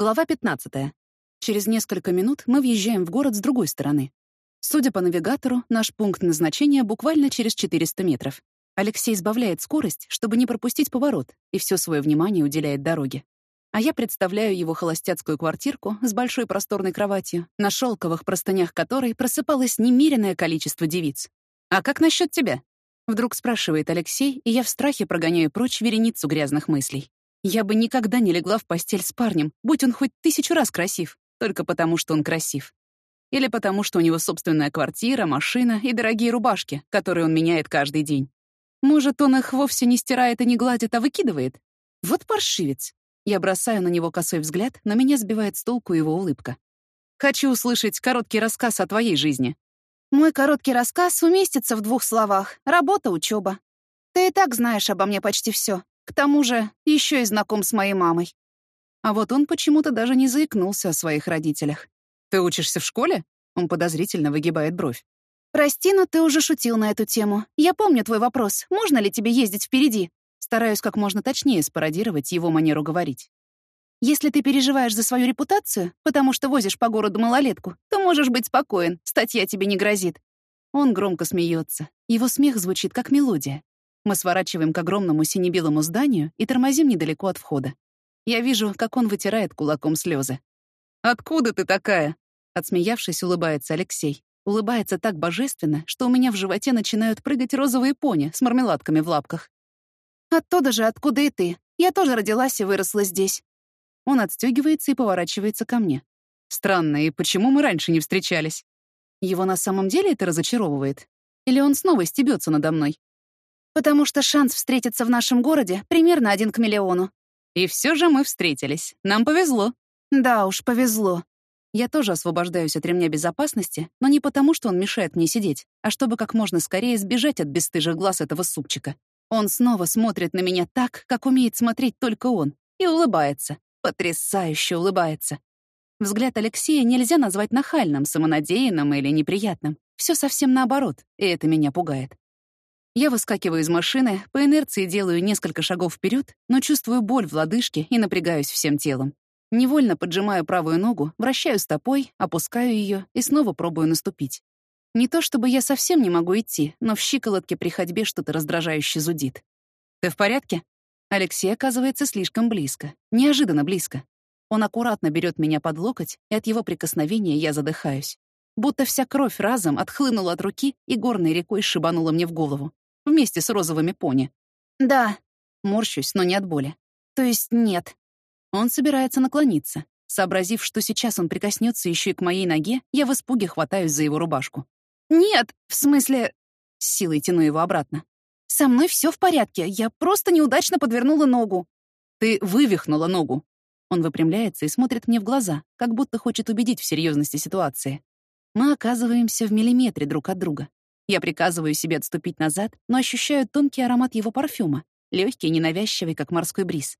Глава 15. Через несколько минут мы въезжаем в город с другой стороны. Судя по навигатору, наш пункт назначения буквально через 400 метров. Алексей сбавляет скорость, чтобы не пропустить поворот, и все свое внимание уделяет дороге. А я представляю его холостяцкую квартирку с большой просторной кроватью, на шелковых простынях которой просыпалось немеренное количество девиц. «А как насчет тебя?» Вдруг спрашивает Алексей, и я в страхе прогоняю прочь вереницу грязных мыслей. Я бы никогда не легла в постель с парнем, будь он хоть тысячу раз красив, только потому, что он красив. Или потому, что у него собственная квартира, машина и дорогие рубашки, которые он меняет каждый день. Может, он их вовсе не стирает и не гладит, а выкидывает? Вот паршивец. Я бросаю на него косой взгляд, но меня сбивает с толку его улыбка. Хочу услышать короткий рассказ о твоей жизни. Мой короткий рассказ уместится в двух словах. Работа, учеба. Ты и так знаешь обо мне почти все. К тому же еще и знаком с моей мамой. А вот он почему-то даже не заикнулся о своих родителях. «Ты учишься в школе?» Он подозрительно выгибает бровь. «Прости, но ты уже шутил на эту тему. Я помню твой вопрос. Можно ли тебе ездить впереди?» Стараюсь как можно точнее спародировать его манеру говорить. «Если ты переживаешь за свою репутацию, потому что возишь по городу малолетку, то можешь быть спокоен, статья тебе не грозит». Он громко смеется. Его смех звучит как мелодия. Мы сворачиваем к огромному синебелому зданию и тормозим недалеко от входа. Я вижу, как он вытирает кулаком слезы. «Откуда ты такая?» Отсмеявшись, улыбается Алексей. Улыбается так божественно, что у меня в животе начинают прыгать розовые пони с мармеладками в лапках. «Оттуда же, откуда и ты. Я тоже родилась и выросла здесь». Он отстегивается и поворачивается ко мне. «Странно, и почему мы раньше не встречались?» Его на самом деле это разочаровывает? Или он снова стебется надо мной? Потому что шанс встретиться в нашем городе примерно один к миллиону. И все же мы встретились. Нам повезло. Да уж, повезло. Я тоже освобождаюсь от ремня безопасности, но не потому, что он мешает мне сидеть, а чтобы как можно скорее сбежать от бесстыжих глаз этого супчика. Он снова смотрит на меня так, как умеет смотреть только он, и улыбается. Потрясающе улыбается. Взгляд Алексея нельзя назвать нахальным, самонадеянным или неприятным. Все совсем наоборот, и это меня пугает. Я выскакиваю из машины, по инерции делаю несколько шагов вперед, но чувствую боль в лодыжке и напрягаюсь всем телом. Невольно поджимаю правую ногу, вращаю стопой, опускаю ее и снова пробую наступить. Не то чтобы я совсем не могу идти, но в щиколотке при ходьбе что-то раздражающе зудит. «Ты в порядке?» Алексей оказывается слишком близко, неожиданно близко. Он аккуратно берет меня под локоть, и от его прикосновения я задыхаюсь. Будто вся кровь разом отхлынула от руки и горной рекой шибанула мне в голову вместе с розовыми пони. Да. Морщусь, но не от боли. То есть нет. Он собирается наклониться. Сообразив, что сейчас он прикоснется еще и к моей ноге, я в испуге хватаюсь за его рубашку. «Нет, в смысле...» С силой тяну его обратно. «Со мной все в порядке, я просто неудачно подвернула ногу». «Ты вывихнула ногу». Он выпрямляется и смотрит мне в глаза, как будто хочет убедить в серьезности ситуации. Мы оказываемся в миллиметре друг от друга. Я приказываю себе отступить назад, но ощущаю тонкий аромат его парфюма, легкий ненавязчивый, как морской бриз.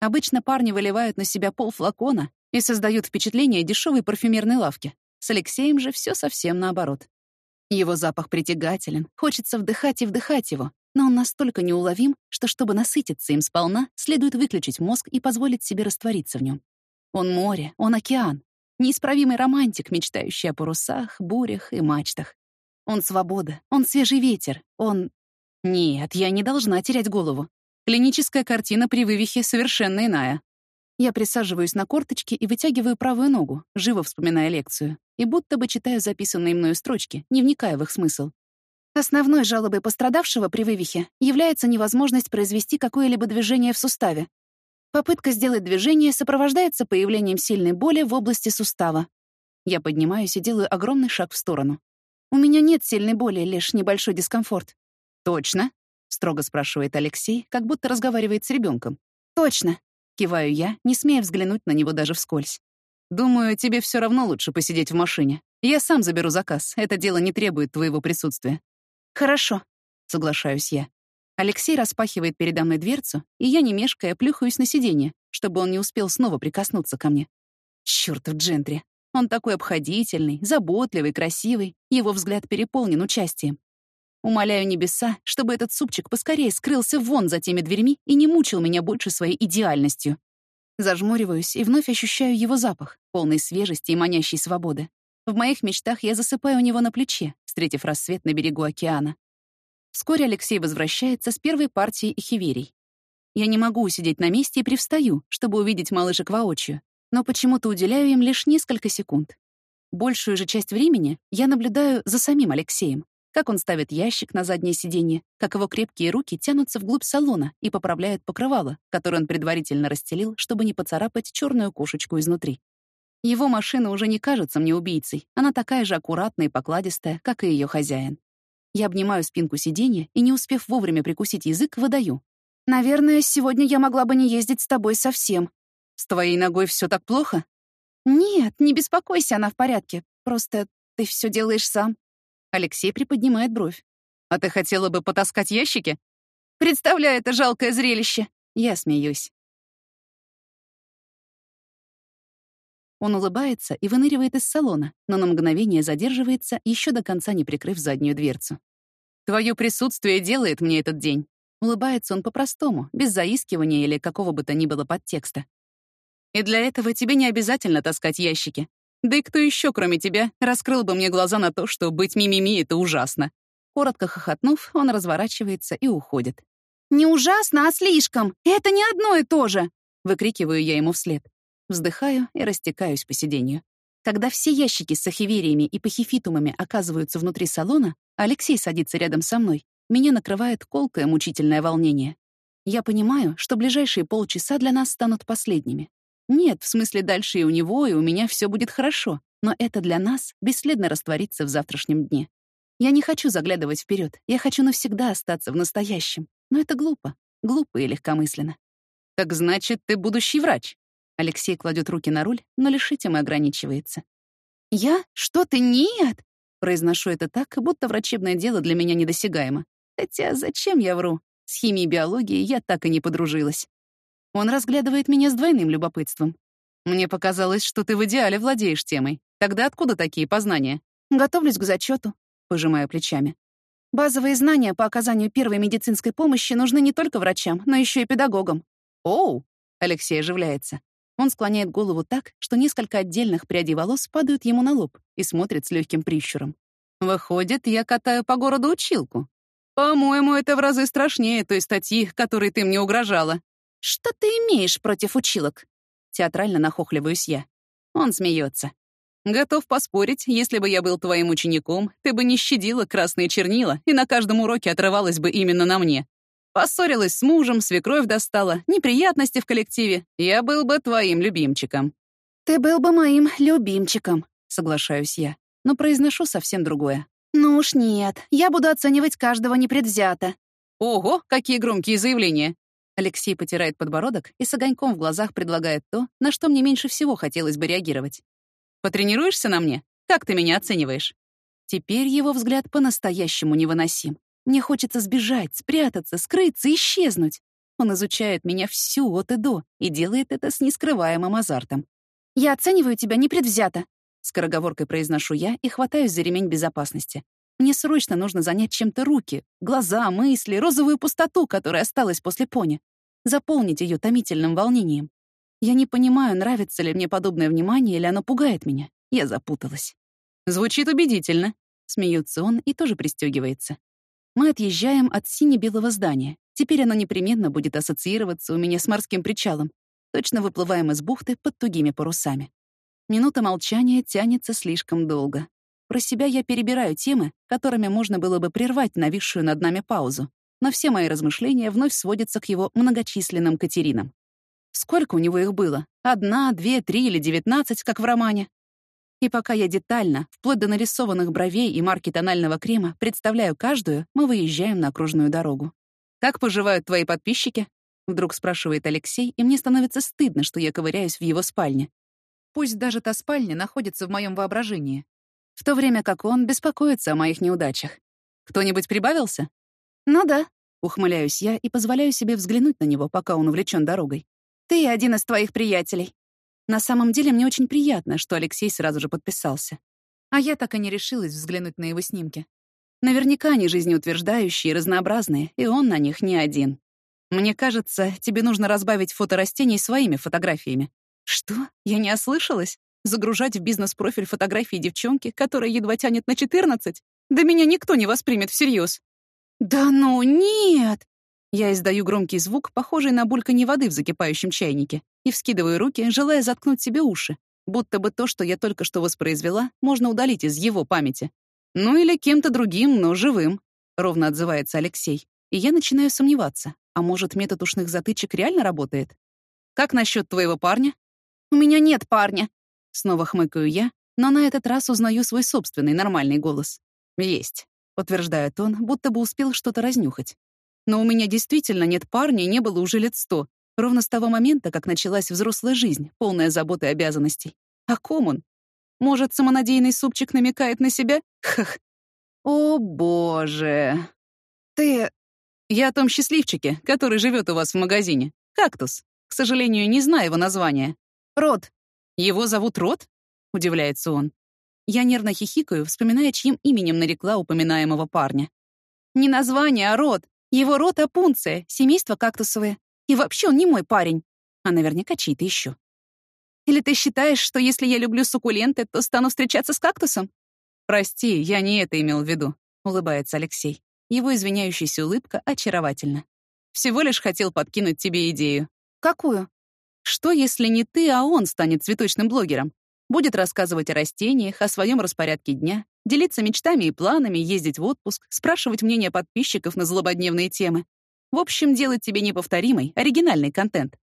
Обычно парни выливают на себя пол флакона и создают впечатление дешевой парфюмерной лавки. С Алексеем же все совсем наоборот. Его запах притягателен, хочется вдыхать и вдыхать его, но он настолько неуловим, что чтобы насытиться им сполна, следует выключить мозг и позволить себе раствориться в нем. Он море, он океан, неисправимый романтик, мечтающий о парусах, бурях и мачтах. Он свобода, он свежий ветер, он... Нет, я не должна терять голову. Клиническая картина при вывихе совершенно иная. Я присаживаюсь на корточки и вытягиваю правую ногу, живо вспоминая лекцию, и будто бы читаю записанные мною строчки, не вникая в их смысл. Основной жалобой пострадавшего при вывихе является невозможность произвести какое-либо движение в суставе. Попытка сделать движение сопровождается появлением сильной боли в области сустава. Я поднимаюсь и делаю огромный шаг в сторону. У меня нет сильной боли, лишь небольшой дискомфорт. Точно? строго спрашивает Алексей, как будто разговаривает с ребенком. Точно. Киваю я, не смея взглянуть на него даже вскользь. Думаю, тебе все равно лучше посидеть в машине. Я сам заберу заказ. Это дело не требует твоего присутствия. Хорошо, соглашаюсь я. Алексей распахивает передо мной дверцу, и я, не мешкая, плюхаюсь на сиденье, чтобы он не успел снова прикоснуться ко мне. Чёртов джентри. Он такой обходительный, заботливый, красивый. Его взгляд переполнен участием. Умоляю небеса, чтобы этот супчик поскорее скрылся вон за теми дверьми и не мучил меня больше своей идеальностью. Зажмуриваюсь и вновь ощущаю его запах, полный свежести и манящей свободы. В моих мечтах я засыпаю у него на плече, встретив рассвет на берегу океана. Вскоре Алексей возвращается с первой партией эхиверий. Я не могу усидеть на месте и привстаю, чтобы увидеть малышек воочию, но почему-то уделяю им лишь несколько секунд. Большую же часть времени я наблюдаю за самим Алексеем, как он ставит ящик на заднее сиденье, как его крепкие руки тянутся вглубь салона и поправляют покрывало, которое он предварительно расстелил, чтобы не поцарапать черную кошечку изнутри. Его машина уже не кажется мне убийцей, она такая же аккуратная и покладистая, как и ее хозяин. Я обнимаю спинку сиденья и, не успев вовремя прикусить язык, выдаю. «Наверное, сегодня я могла бы не ездить с тобой совсем». «С твоей ногой все так плохо?» «Нет, не беспокойся, она в порядке. Просто ты все делаешь сам». Алексей приподнимает бровь. «А ты хотела бы потаскать ящики?» «Представляю это жалкое зрелище!» Я смеюсь. Он улыбается и выныривает из салона, но на мгновение задерживается, еще до конца не прикрыв заднюю дверцу. «Твое присутствие делает мне этот день». Улыбается он по-простому, без заискивания или какого бы то ни было подтекста. И для этого тебе не обязательно таскать ящики. Да и кто еще, кроме тебя, раскрыл бы мне глаза на то, что быть мимими — это ужасно?» Коротко хохотнув, он разворачивается и уходит. «Не ужасно, а слишком! Это не одно и то же!» — выкрикиваю я ему вслед. Вздыхаю и растекаюсь по сиденью. Когда все ящики с ахивериями и пахифитумами оказываются внутри салона, Алексей садится рядом со мной. Меня накрывает колкое мучительное волнение. Я понимаю, что ближайшие полчаса для нас станут последними. Нет, в смысле дальше и у него, и у меня все будет хорошо, но это для нас бесследно растворится в завтрашнем дне. Я не хочу заглядывать вперед, я хочу навсегда остаться в настоящем. Но это глупо, глупо и легкомысленно. «Так значит, ты будущий врач?» Алексей кладет руки на руль, но лишь этим и ограничивается. «Я? Что ты? Нет!» Произношу это так, будто врачебное дело для меня недосягаемо. Хотя зачем я вру? С химией и биологией я так и не подружилась. Он разглядывает меня с двойным любопытством. «Мне показалось, что ты в идеале владеешь темой. Тогда откуда такие познания?» «Готовлюсь к зачету, пожимаю плечами. «Базовые знания по оказанию первой медицинской помощи нужны не только врачам, но еще и педагогам». «Оу!» — Алексей оживляется. Он склоняет голову так, что несколько отдельных прядей волос падают ему на лоб и смотрит с легким прищуром. «Выходит, я катаю по городу училку. По-моему, это в разы страшнее той статьи, которой ты мне угрожала. «Что ты имеешь против училок?» Театрально нахохливаюсь я. Он смеется. «Готов поспорить, если бы я был твоим учеником, ты бы не щадила красные чернила и на каждом уроке отрывалась бы именно на мне. Поссорилась с мужем, свекровь достала, неприятности в коллективе. Я был бы твоим любимчиком». «Ты был бы моим любимчиком», — соглашаюсь я, но произношу совсем другое. «Ну уж нет, я буду оценивать каждого непредвзято». «Ого, какие громкие заявления! Алексей потирает подбородок и с огоньком в глазах предлагает то, на что мне меньше всего хотелось бы реагировать. «Потренируешься на мне? Как ты меня оцениваешь?» Теперь его взгляд по-настоящему невыносим. Мне хочется сбежать, спрятаться, скрыться, исчезнуть. Он изучает меня всю от и до и делает это с нескрываемым азартом. «Я оцениваю тебя непредвзято», — скороговоркой произношу я и хватаюсь за ремень безопасности. Мне срочно нужно занять чем-то руки, глаза, мысли, розовую пустоту, которая осталась после пони. Заполнить ее томительным волнением. Я не понимаю, нравится ли мне подобное внимание или оно пугает меня. Я запуталась. «Звучит убедительно», — смеется он и тоже пристегивается. Мы отъезжаем от сине-белого здания. Теперь оно непременно будет ассоциироваться у меня с морским причалом. Точно выплываем из бухты под тугими парусами. Минута молчания тянется слишком долго. Про себя я перебираю темы, которыми можно было бы прервать нависшую над нами паузу, но все мои размышления вновь сводятся к его многочисленным Катеринам. Сколько у него их было? Одна, две, три или девятнадцать, как в романе? И пока я детально, вплоть до нарисованных бровей и марки тонального крема, представляю каждую, мы выезжаем на окружную дорогу. «Как поживают твои подписчики?» Вдруг спрашивает Алексей, и мне становится стыдно, что я ковыряюсь в его спальне. Пусть даже та спальня находится в моем воображении, в то время как он беспокоится о моих неудачах. Кто-нибудь прибавился? Ну да, ухмыляюсь я и позволяю себе взглянуть на него, пока он увлечен дорогой. Ты один из твоих приятелей. На самом деле мне очень приятно, что Алексей сразу же подписался. А я так и не решилась взглянуть на его снимки. Наверняка они жизнеутверждающие разнообразные, и он на них не один. Мне кажется, тебе нужно разбавить фото растений своими фотографиями. Что? Я не ослышалась? Загружать в бизнес-профиль фотографии девчонки, которая едва тянет на 14? Да меня никто не воспримет всерьез. Да ну нет! Я издаю громкий звук, похожий на бульканье воды в закипающем чайнике, и вскидываю руки, желая заткнуть себе уши, будто бы то, что я только что воспроизвела, можно удалить из его памяти. Ну или кем-то другим, но живым, — ровно отзывается Алексей. И я начинаю сомневаться. А может, метод ушных затычек реально работает? Как насчет твоего парня? У меня нет парня. Снова хмыкаю я, но на этот раз узнаю свой собственный нормальный голос. Есть, подтверждает он, будто бы успел что-то разнюхать. Но у меня действительно нет парня не было уже лет сто. Ровно с того момента, как началась взрослая жизнь, полная забот и обязанностей. А ком он? Может, самонадеянный супчик намекает на себя? Хах. О, боже. Ты... Я о том счастливчике, который живет у вас в магазине. Кактус. К сожалению, не знаю его названия. Рот. Его зовут Рот? Удивляется он. Я нервно хихикаю, вспоминая, чьим именем нарекла упоминаемого парня. Не название, а род. Его род — опунция, семейство кактусовое. И вообще он не мой парень. А наверняка чей-то еще. Или ты считаешь, что если я люблю суккуленты, то стану встречаться с кактусом? Прости, я не это имел в виду, — улыбается Алексей. Его извиняющаяся улыбка очаровательна. Всего лишь хотел подкинуть тебе идею. Какую? Что, если не ты, а он станет цветочным блогером? Будет рассказывать о растениях, о своем распорядке дня, делиться мечтами и планами, ездить в отпуск, спрашивать мнение подписчиков на злободневные темы. В общем, делать тебе неповторимый, оригинальный контент.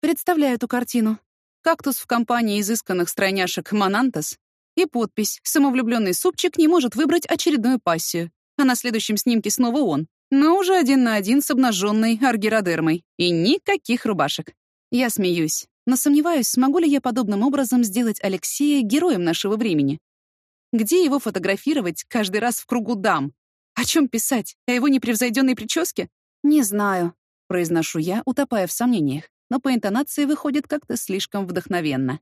Представляю эту картину. Кактус в компании изысканных стройняшек «Монантос» и подпись «Самовлюбленный супчик не может выбрать очередную пассию» а на следующем снимке снова он, но уже один на один с обнаженной аргиродермой. И никаких рубашек. Я смеюсь, но сомневаюсь, смогу ли я подобным образом сделать Алексея героем нашего времени. Где его фотографировать каждый раз в кругу дам? О чем писать? О его непревзойденной прическе? Не знаю, произношу я, утопая в сомнениях, но по интонации выходит как-то слишком вдохновенно.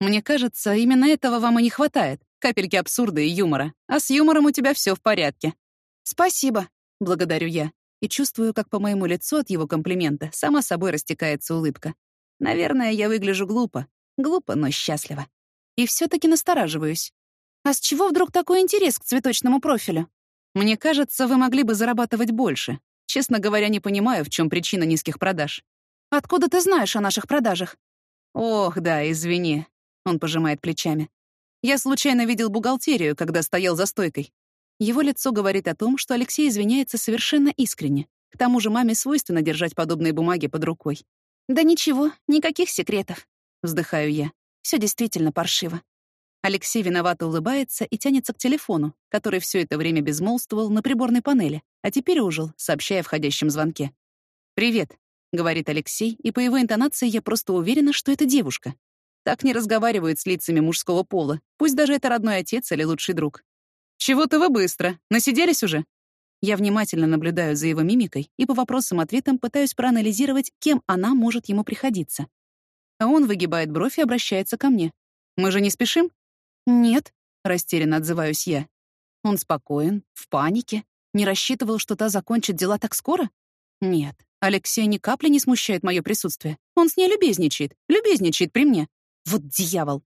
Мне кажется, именно этого вам и не хватает. Капельки абсурда и юмора. А с юмором у тебя все в порядке. «Спасибо», — благодарю я, и чувствую, как по моему лицу от его комплимента сама собой растекается улыбка. Наверное, я выгляжу глупо. Глупо, но счастливо. И все таки настораживаюсь. А с чего вдруг такой интерес к цветочному профилю? Мне кажется, вы могли бы зарабатывать больше. Честно говоря, не понимаю, в чем причина низких продаж. Откуда ты знаешь о наших продажах? Ох, да, извини. Он пожимает плечами. Я случайно видел бухгалтерию, когда стоял за стойкой. Его лицо говорит о том, что Алексей извиняется совершенно искренне. К тому же маме свойственно держать подобные бумаги под рукой. «Да ничего, никаких секретов», — вздыхаю я. Все действительно паршиво. Алексей виновато улыбается и тянется к телефону, который все это время безмолвствовал на приборной панели, а теперь ужил, сообщая входящем звонке. «Привет», — говорит Алексей, и по его интонации я просто уверена, что это девушка. Так не разговаривают с лицами мужского пола, пусть даже это родной отец или лучший друг. «Чего-то вы быстро. Насиделись уже?» Я внимательно наблюдаю за его мимикой и по вопросам-ответам пытаюсь проанализировать, кем она может ему приходиться. А он выгибает бровь и обращается ко мне. «Мы же не спешим?» «Нет», — растерянно отзываюсь я. Он спокоен, в панике, не рассчитывал, что та закончит дела так скоро? Нет, Алексей ни капли не смущает мое присутствие. Он с ней любезничает, любезничает при мне. Вот дьявол.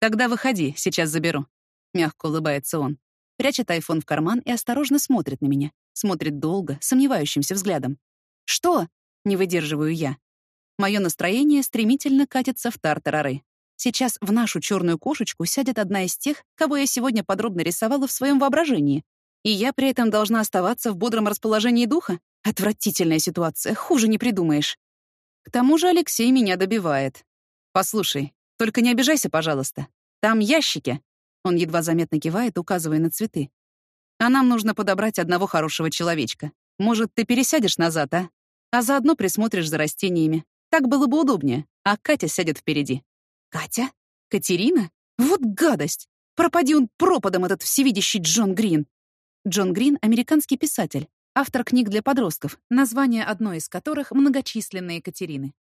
Тогда выходи, сейчас заберу. Мягко улыбается он прячет айфон в карман и осторожно смотрит на меня. Смотрит долго, сомневающимся взглядом. «Что?» — не выдерживаю я. Мое настроение стремительно катится в тартарары. Сейчас в нашу черную кошечку сядет одна из тех, кого я сегодня подробно рисовала в своем воображении. И я при этом должна оставаться в бодром расположении духа? Отвратительная ситуация, хуже не придумаешь. К тому же Алексей меня добивает. «Послушай, только не обижайся, пожалуйста. Там ящики. Он едва заметно кивает, указывая на цветы. «А нам нужно подобрать одного хорошего человечка. Может, ты пересядешь назад, а? А заодно присмотришь за растениями. Так было бы удобнее, а Катя сядет впереди». «Катя? Катерина? Вот гадость! Пропади он пропадом, этот всевидящий Джон Грин!» Джон Грин — американский писатель, автор книг для подростков, название одной из которых — «Многочисленные Катерины».